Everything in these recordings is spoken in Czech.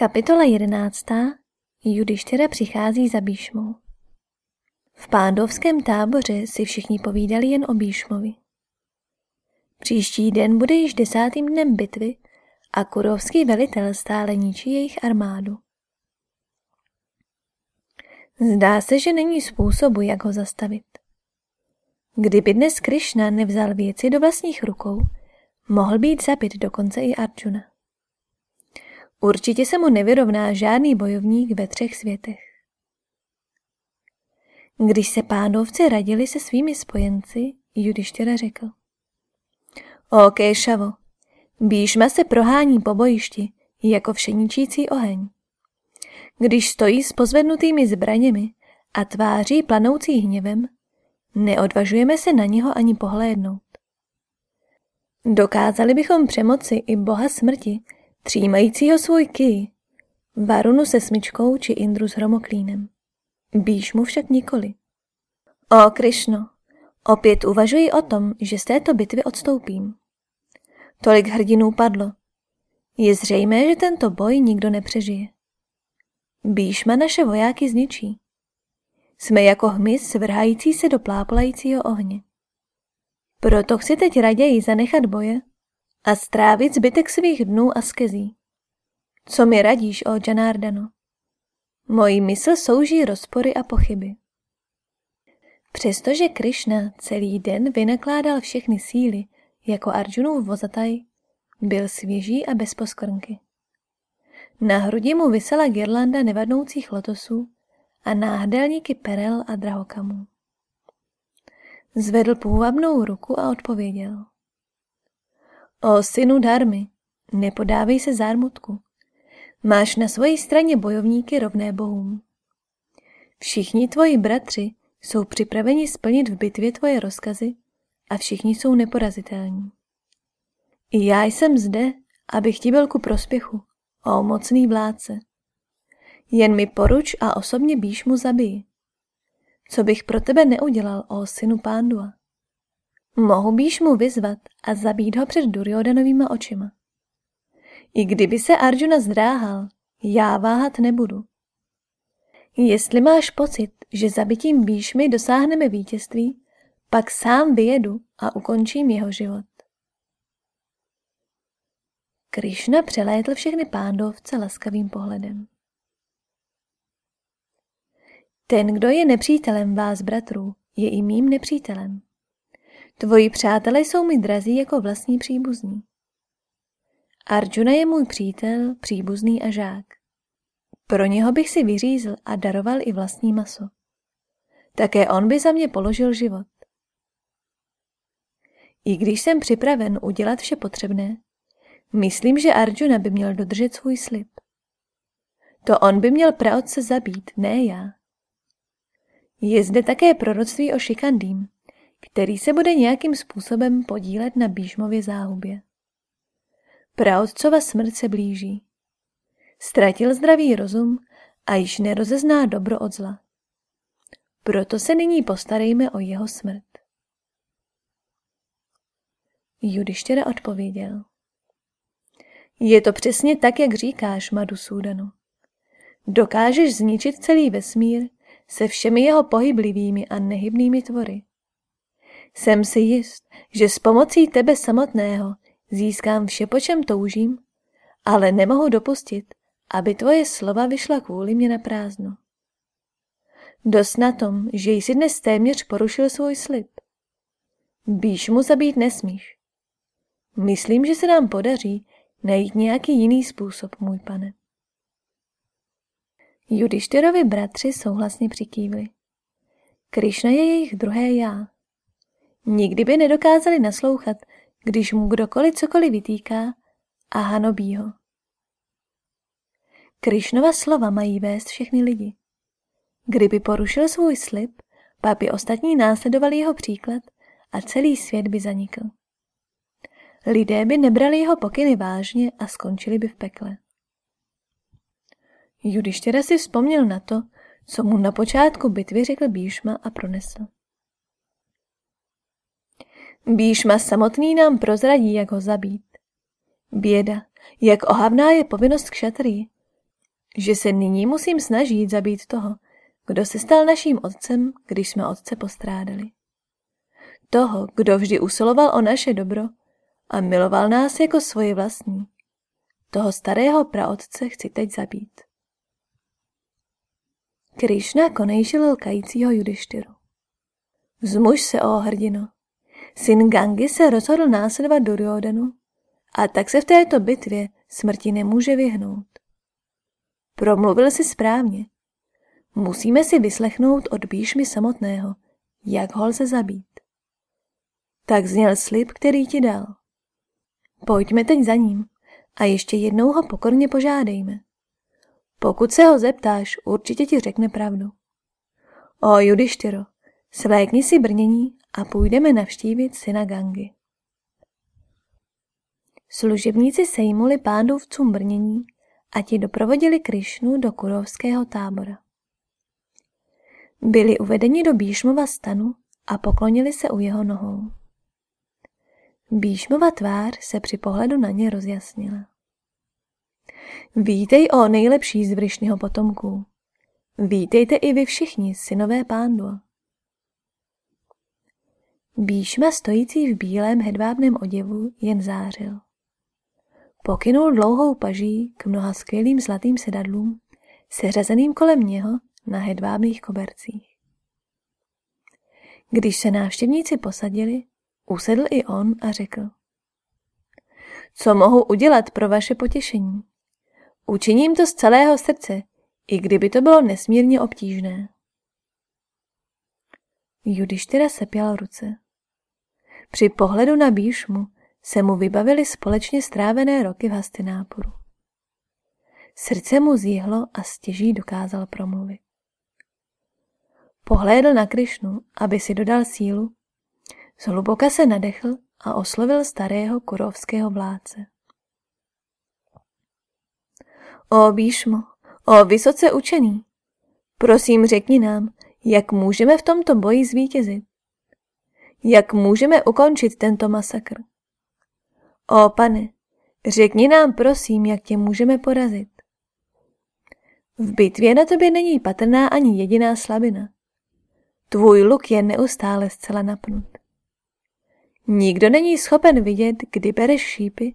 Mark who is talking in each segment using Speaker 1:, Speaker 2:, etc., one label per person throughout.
Speaker 1: Kapitola jedenáctá. Judištěra přichází za Bíšmou. V pándovském táboře si všichni povídali jen o Bíšmovi. Příští den bude již desátým dnem bitvy a kurovský velitel stále ničí jejich armádu. Zdá se, že není způsobu, jak ho zastavit. Kdyby dnes Krišna nevzal věci do vlastních rukou, mohl být zabit dokonce i Arjuna. Určitě se mu nevyrovná žádný bojovník ve třech světech. Když se pánovci radili se svými spojenci, Judištěra řekl. O Kéšavo, Bíšma se prohání po bojišti jako všeničící oheň. Když stojí s pozvednutými zbraněmi a tváří planoucí hněvem, neodvažujeme se na něho ani pohlédnout. Dokázali bychom přemoci i boha smrti, třímajícího svůj ký, Varunu se smyčkou či Indru s hromoklínem. Bíš mu však nikoli. O Krišno, opět uvažuji o tom, že z této bitvy odstoupím. Tolik hrdinů padlo. Je zřejmé, že tento boj nikdo nepřežije. Bíšma naše vojáky zničí. Jsme jako hmyz vrhající se do plápolajícího ohně. Proto chci teď raději zanechat boje a strávit zbytek svých dnů a skezí. Co mi radíš, o Janardano? Mojí mysl souží rozpory a pochyby. Přestože Krishna celý den vynakládal všechny síly jako Arjunův vozataj, byl svěží a bez poskrnky. Na hrudi mu vysela girlanda nevadnoucích lotosů a náhrdelníky perel a drahokamů. Zvedl půvabnou ruku a odpověděl. O synu Darmy, nepodávej se zármutku. Máš na své straně bojovníky rovné bohům. Všichni tvoji bratři jsou připraveni splnit v bitvě tvoje rozkazy a všichni jsou neporazitelní. I já jsem zde, abych ti byl ku prospěchu, o mocný vládce. Jen mi poruč a osobně bíš mu zabij. Co bych pro tebe neudělal, o synu Pándua? Mohu bíš mu vyzvat a zabít ho před Duryodanovýma očima. I kdyby se Arjuna zdráhal, já váhat nebudu. Jestli máš pocit, že zabitím Bíšmy dosáhneme vítězství, pak sám vyjedu a ukončím jeho život. Krišna přelétl všechny pándovce laskavým pohledem. Ten, kdo je nepřítelem vás, bratrů, je i mým nepřítelem. Tvoji přátelé jsou mi drazí jako vlastní příbuzní. Arjuna je můj přítel, příbuzný a žák. Pro něho bych si vyřízl a daroval i vlastní maso. Také on by za mě položil život. I když jsem připraven udělat vše potřebné, myslím, že Arjuna by měl dodržet svůj slib. To on by měl praotce zabít, ne já. Je zde také proroctví o Šikandým, který se bude nějakým způsobem podílet na Bížmově záhubě. Praotcova smrt se blíží. Ztratil zdravý rozum a již nerozezná dobro od zla. Proto se nyní postarejme o jeho smrt. Judištěra odpověděl. Je to přesně tak, jak říkáš, Madusúdanu. Dokážeš zničit celý vesmír se všemi jeho pohyblivými a nehybnými tvory. Jsem si jist, že s pomocí tebe samotného získám vše, po čem toužím, ale nemohu dopustit, aby tvoje slova vyšla kvůli mě na prázdno. Dost na tom, že jsi dnes téměř porušil svůj slib. Bíš mu zabít nesmíš. Myslím, že se nám podaří najít nějaký jiný způsob, můj pane. Judištyrovi bratři souhlasně přikývli. Krišna je jejich druhé já. Nikdy by nedokázali naslouchat, když mu kdokoliv cokoliv vytýká a hanobí ho. Krišnova slova mají vést všechny lidi. Kdyby porušil svůj slib, pak by ostatní následovali jeho příklad a celý svět by zanikl. Lidé by nebrali jeho pokyny vážně a skončili by v pekle. Judištěra si vzpomněl na to, co mu na počátku bitvy řekl Bíšma a pronesl. Bíšma samotný nám prozradí, jak ho zabít. Běda, jak ohavná je povinnost k šatří, že se nyní musím snažit zabít toho, kdo se stal naším otcem, když jsme otce postrádali. Toho, kdo vždy usiloval o naše dobro a miloval nás jako svoje vlastní. Toho starého praotce chci teď zabít. Krišna konejšil lkajícího judištyru. Zmuž se, o hrdino. Syn Gangy se rozhodl následovat Duryodanu a tak se v této bitvě smrti nemůže vyhnout. Promluvil si správně. Musíme si vyslechnout od Bíšmy samotného, jak ho lze zabít. Tak zněl slib, který ti dal. Pojďme teď za ním a ještě jednou ho pokorně požádejme. Pokud se ho zeptáš, určitě ti řekne pravdu. O Judištyro, slékni si brnění a půjdeme navštívit syna Gangy. Služebníci sejmuli pándovcům brnění a ti doprovodili Krišnu do kurovského tábora. Byli uvedeni do Bíšmova stanu a poklonili se u jeho nohou. Bíšmova tvář se při pohledu na ně rozjasnila. Vítej o nejlepší z Vryšnyho potomků. Vítejte i vy všichni, synové pándu. Bíšma stojící v bílém hedvábném oděvu jen zářil. Pokynul dlouhou paží k mnoha skvělým zlatým sedadlům, seřazeným kolem něho na hedvábných kobercích. Když se návštěvníci posadili, usedl i on a řekl. Co mohu udělat pro vaše potěšení? Učiním to z celého srdce, i kdyby to bylo nesmírně obtížné. Judištyra sepěl ruce. Při pohledu na Bíšmu se mu vybavili společně strávené roky v Hastináporu. Srdce mu zjihlo a stěží dokázal promluvit. Pohlédl na Krišnu, aby si dodal sílu, zhluboka se nadechl a oslovil starého kurovského vládce. O Bíšmo, o vysoce učený, prosím řekni nám, jak můžeme v tomto boji zvítězit. Jak můžeme ukončit tento masakr? O pane, řekni nám prosím, jak tě můžeme porazit. V bitvě na tobě není patrná ani jediná slabina. Tvůj luk je neustále zcela napnut. Nikdo není schopen vidět, kdy bereš šípy,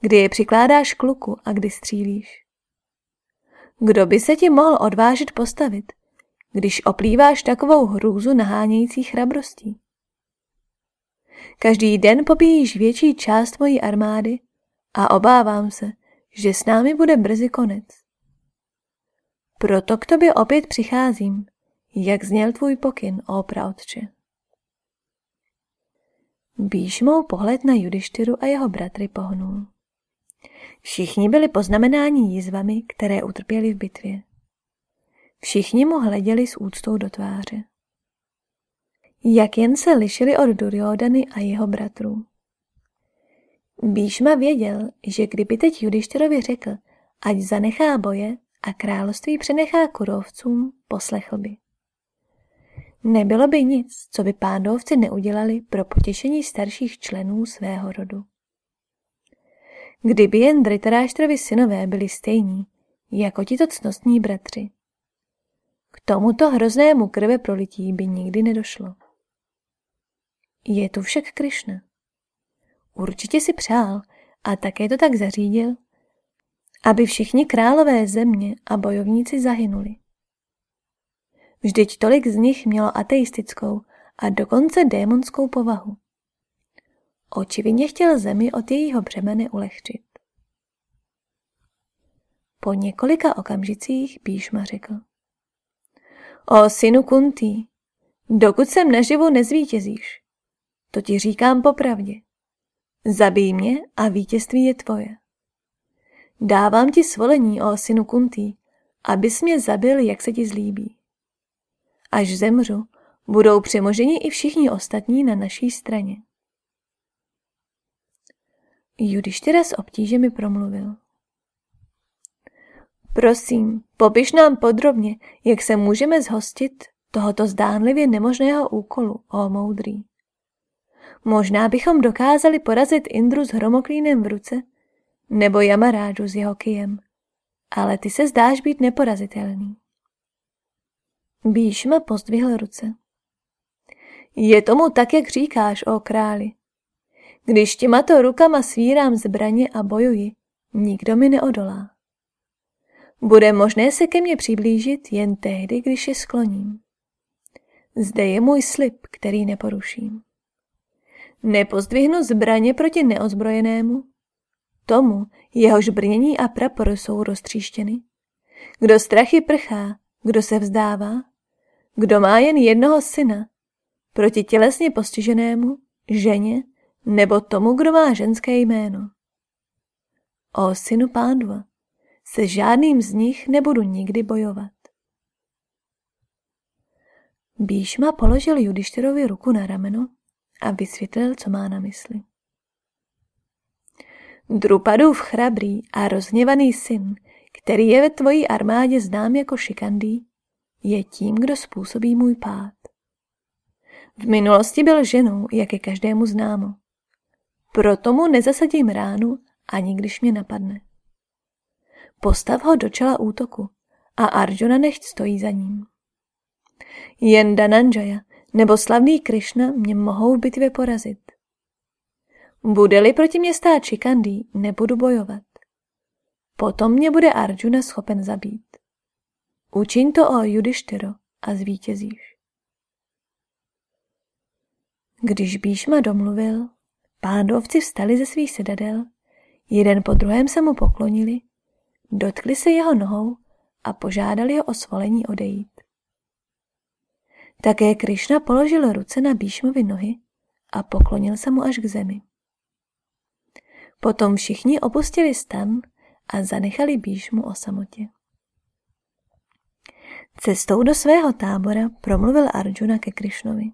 Speaker 1: kdy je přikládáš k luku a kdy střílíš. Kdo by se ti mohl odvážit postavit, když oplýváš takovou hrůzu nahánějící chrabrostí? Každý den pobíjíš větší část mojí armády a obávám se, že s námi bude brzy konec. Proto k tobě opět přicházím, jak zněl tvůj pokyn, ó praotče. Bíšmou pohled na Judištyru a jeho bratry pohnul. Všichni byli poznamenáni jízvami, které utrpěli v bitvě. Všichni mu hleděli s úctou do tváře. Jak jen se lišili od Duryodany a jeho bratrů. Bíšma věděl, že kdyby teď Judištyrovi řekl, ať zanechá boje a království přenechá kurovcům, poslechl by. Nebylo by nic, co by pándovci neudělali pro potěšení starších členů svého rodu. Kdyby jen Dritaráštrovi synové byli stejní, jako tito cnostní bratři. Tomuto hroznému krve prolití by nikdy nedošlo. Je tu však Krišna. Určitě si přál a také to tak zařídil, aby všichni králové země a bojovníci zahynuli. Vždyť tolik z nich mělo ateistickou a dokonce démonskou povahu. Očividně chtěl zemi od jejího břemene ulehčit. Po několika okamžicích Bíšma řekl. O synu Kuntý, dokud jsem naživu nezvítězíš, to ti říkám popravdě. Zabij mě a vítězství je tvoje. Dávám ti svolení, o synu Kuntý, abys mě zabil, jak se ti zlíbí. Až zemřu, budou přemoženi i všichni ostatní na naší straně. Judištyra s obtížemi promluvil. Prosím, popiš nám podrobně, jak se můžeme zhostit tohoto zdánlivě nemožného úkolu, o moudrý. Možná bychom dokázali porazit Indru s hromoklínem v ruce, nebo Jamarážu s jeho kijem, ale ty se zdáš být neporazitelný. Bíšma pozdvihl ruce. Je tomu tak, jak říkáš, o králi. Když těmato rukama svírám zbraně a bojuji, nikdo mi neodolá. Bude možné se ke mně přiblížit jen tehdy, když je skloním. Zde je můj slib, který neporuším. Nepozdvihnu zbraně proti neozbrojenému, tomu, jehož brnění a prapor jsou roztříštěny. Kdo strachy prchá, kdo se vzdává, kdo má jen jednoho syna, proti tělesně postiženému, ženě nebo tomu, kdo má ženské jméno. O synu pándva, se žádným z nich nebudu nikdy bojovat. Bíšma položil Judišterovi ruku na rameno a vysvětlil, co má na mysli. Drupadův chrabrý a rozhněvaný syn, který je ve tvojí armádě znám jako šikandý, je tím, kdo způsobí můj pád. V minulosti byl ženou, jak je každému známo. Proto mu nezasadím ránu, ani když mě napadne. Postav ho do čela útoku a Arjuna nechť stojí za ním. Jen Dananjaya nebo slavný Krishna mě mohou v bitvě porazit. Bude-li proti mě stát Čikandý, nebudu bojovat. Potom mě bude Arjuna schopen zabít. Učiň to o Judištyro a zvítězíš. Když Bíšma domluvil, pándovci vstali ze svých sedadel, jeden po druhém se mu poklonili, dotkli se jeho nohou a požádali ho o svolení odejít. Také Krišna položil ruce na Bíšmovi nohy a poklonil se mu až k zemi. Potom všichni opustili stan a zanechali Bíšmu o samotě. Cestou do svého tábora promluvil Arjuna ke Krišnovi.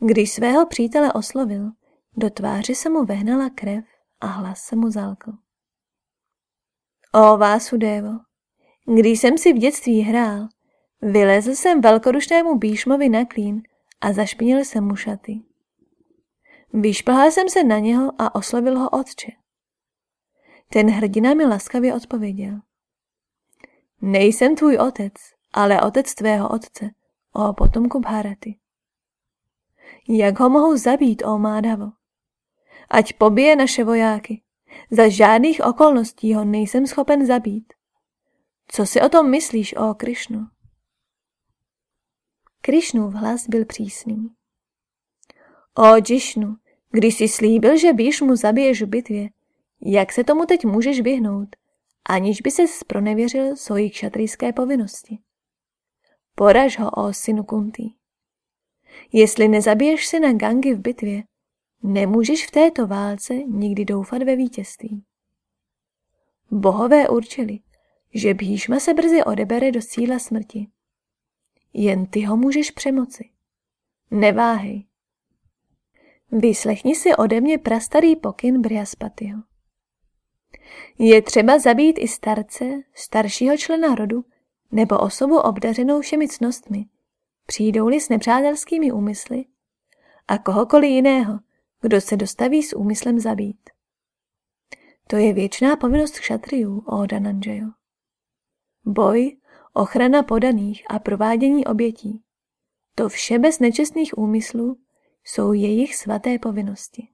Speaker 1: Když svého přítele oslovil, do tváře se mu vehnala krev a hlas se mu zalkl. O Vásudevo, když jsem si v dětství hrál, vylezl jsem velkorušnému Bíšmovi na klín a zašpinil jsem mu šaty. Vyšplhal jsem se na něho a oslovil ho otče. Ten hrdina mi laskavě odpověděl. Nejsem tvůj otec, ale otec tvého otce, o potomku Bharaty. Jak ho mohu zabít, o Mádavo? Ať pobije naše vojáky. Za žádných okolností ho nejsem schopen zabít. Co si o tom myslíš, o Krišnu? Krišnův hlas byl přísný. O Džišnu, když jsi slíbil, že bíš mu zabiješ v bitvě, jak se tomu teď můžeš vyhnout, aniž by se spronevěřil svojí kšatrijské povinnosti? Poraž ho, o synu Kuntý. Jestli nezabiješ syna Gangy v bitvě, nemůžeš v této válce nikdy doufat ve vítězství. Bohové určili, že Bhíšma se brzy odebere do síla smrti. Jen ty ho můžeš přemoci. Neváhej. Vyslechni si ode mě prastarý pokyn Briaspatyho. Je třeba zabít i starce, staršího člena rodu nebo osobu obdařenou všemi cnostmi, přijdou-li s nepřátelskými úmysly a kohokoliv jiného, kdo se dostaví s úmyslem zabít. To je věčná povinnost kšatriů, o Dananžejo. Boj, ochrana podaných a provádění obětí. To vše bez nečestných úmyslů jsou jejich svaté povinnosti.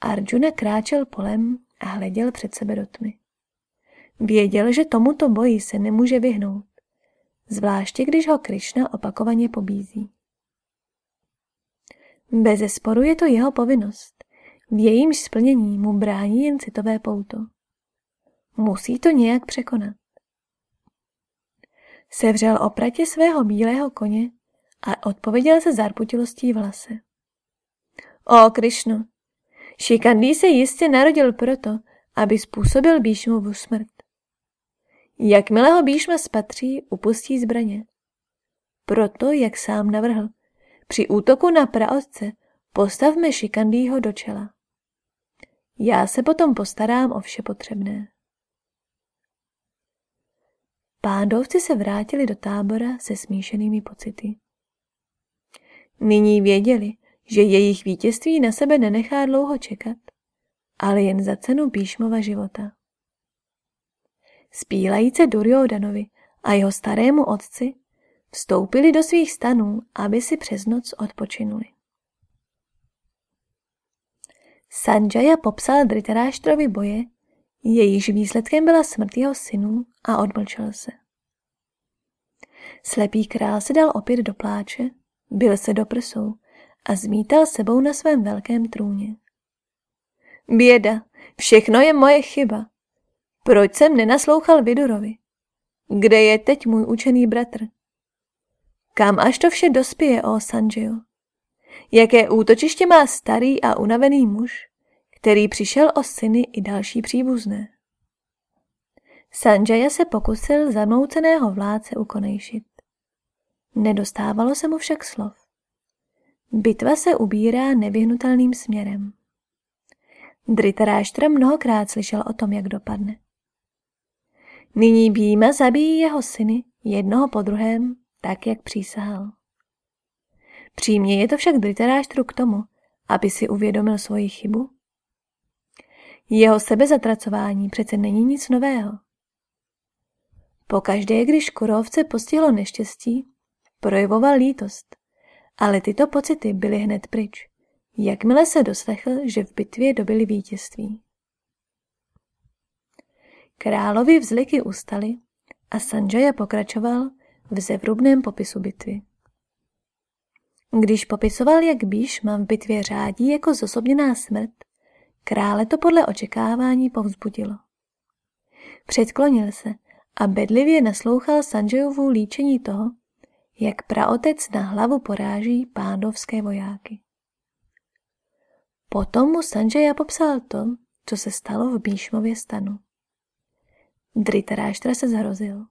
Speaker 1: Arjuna kráčel polem a hleděl před sebe do tmy. Věděl, že tomuto boji se nemůže vyhnout, zvláště když ho Krišna opakovaně pobízí. Bez sporu je to jeho povinnost. V jejímž splnění mu brání jen citové pouto. Musí to nějak překonat. Sevřel opratě svého bílého koně a odpověděl se zarputilostí v lase. O Krišno, Šikandý se jistě narodil proto, aby způsobil Bíšmovu smrt. Jakmile ho Bíšma spatří, upustí zbraně. Proto, jak sám navrhl, při útoku na praotce postavme Šikandýho do čela. Já se potom postarám o vše potřebné. Pándovci se vrátili do tábora se smíšenými pocity. Nyní věděli, že jejich vítězství na sebe nenechá dlouho čekat ale jen za cenu Bíšmova života. Spílajíce Duryodanovi a jeho starému otci vstoupili do svých stanů, aby si přes noc odpočinuli. Sanjaya popsal Dritaráštrovi boje, jejíž výsledkem byla smrt jeho synů a odmlčel se. Slepý král se dal opět do pláče, byl se do prsou a zmítal sebou na svém velkém trůně. Běda, všechno je moje chyba. Proč jsem nenaslouchal Vidurovi? Kde je teď můj učený bratr? Kam až to vše dospěje, o Sanjiyo? Jaké útočiště má starý a unavený muž, který přišel o syny i další příbuzné? Sanjaya se pokusil zamouceného vládce ukonejšit. Nedostávalo se mu však slov. Bitva se ubírá nevyhnutelným směrem. Dritaráštra mnohokrát slyšel o tom, jak dopadne. Nyní Býma zabíjí jeho syny jednoho po druhém, tak jak přísahal. Přímě je to však Dritaráštru k tomu, aby si uvědomil svoji chybu. Jeho sebezatracování přece není nic nového. Pokaždé, když kurovce postihlo neštěstí, projevoval lítost, ale tyto pocity byly hned pryč, jakmile se doslechl, že v bitvě dobili vítězství. Královi vzliky ustaly a Sanjaya pokračoval v zevrubném popisu bitvy. Když popisoval, jak mám v bitvě řádí jako zosobněná smrt, krále to podle očekávání povzbudilo. Předklonil se a bedlivě naslouchal Sanjayovu líčení toho, jak praotec na hlavu poráží pándovské vojáky. Potom mu Sanjaya popsal to, co se stalo v Bíšmově stanu. Dritaráštra se zhrozil.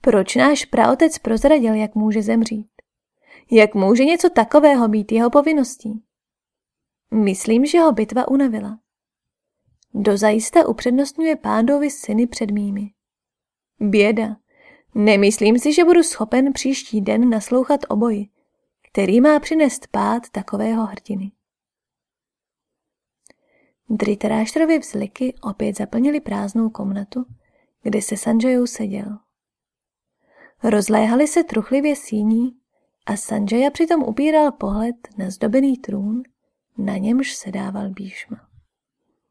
Speaker 1: Proč náš praotec prozradil, jak může zemřít? Jak může něco takového být jeho povinností? Myslím, že ho bitva unavila. Dozajista upřednostňuje pándovi syny před mými. Běda. Nemyslím si, že budu schopen příští den naslouchat oboji, který má přinést pád takového hrdiny. Dritaráštrovi vzliky opět zaplnili prázdnou komnatu, kde se Sanjayou seděl. Rozléhali se truchlivě síní a Sanjaya přitom upíral pohled na zdobený trůn, na němž sedával Bíšma.